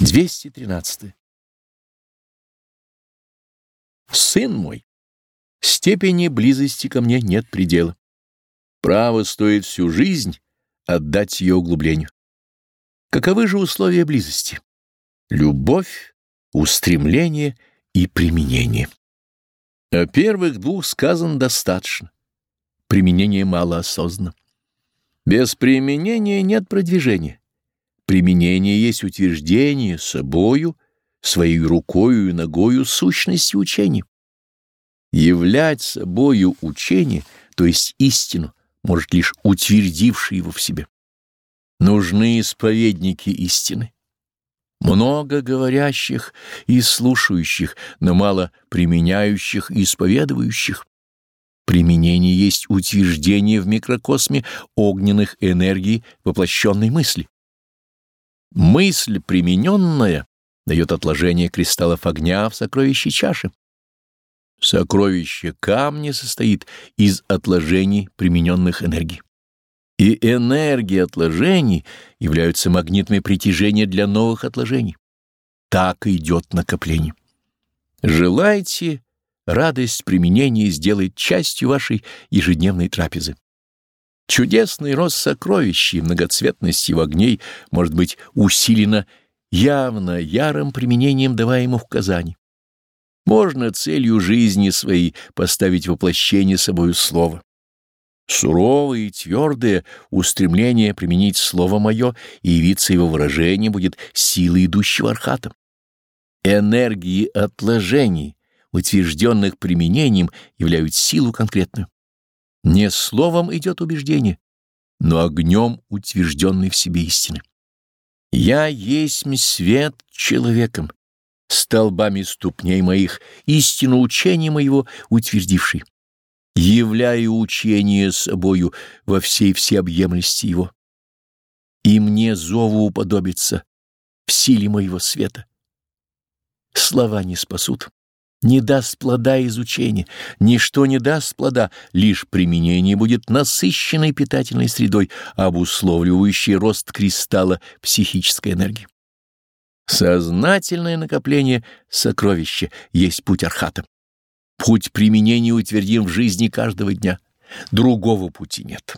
213. Сын мой, степени близости ко мне нет предела. Право стоит всю жизнь отдать ее углублению. Каковы же условия близости? Любовь, устремление и применение. О первых двух сказано достаточно. Применение мало осознанно. Без применения нет продвижения. Применение есть утверждение собою, своей рукою и ногою сущности учения. Являть собою учение, то есть истину, может лишь утвердивший его в себе. Нужны исповедники истины. Много говорящих и слушающих, но мало применяющих и исповедующих. Применение есть утверждение в микрокосме огненных энергий воплощенной мысли. Мысль примененная дает отложение кристаллов огня в сокровище чаши. Сокровище камня состоит из отложений примененных энергий. И энергии отложений являются магнитами притяжения для новых отложений. Так идет накопление. Желайте радость применения сделать частью вашей ежедневной трапезы. Чудесный рост сокровищ и многоцветность его огней может быть усилена явно ярым применением даваемых указаний. Можно целью жизни своей поставить воплощение собою слова. Суровое и твердое устремление применить слово мое и явиться его выражение будет силой идущего архата. Энергии отложений, утвержденных применением, являются силу конкретную. Не словом идет убеждение, но огнем утвержденной в себе истины. Я есть свет человеком, столбами ступней моих, истину учения моего утвердивший. Являю учение собою во всей всеобъемлести его. И мне зову уподобиться в силе моего света. Слова не спасут не даст плода изучения, ничто не даст плода, лишь применение будет насыщенной питательной средой, обусловливающей рост кристалла психической энергии. Сознательное накопление сокровища есть путь архата. Путь применения утвердим в жизни каждого дня. Другого пути нет.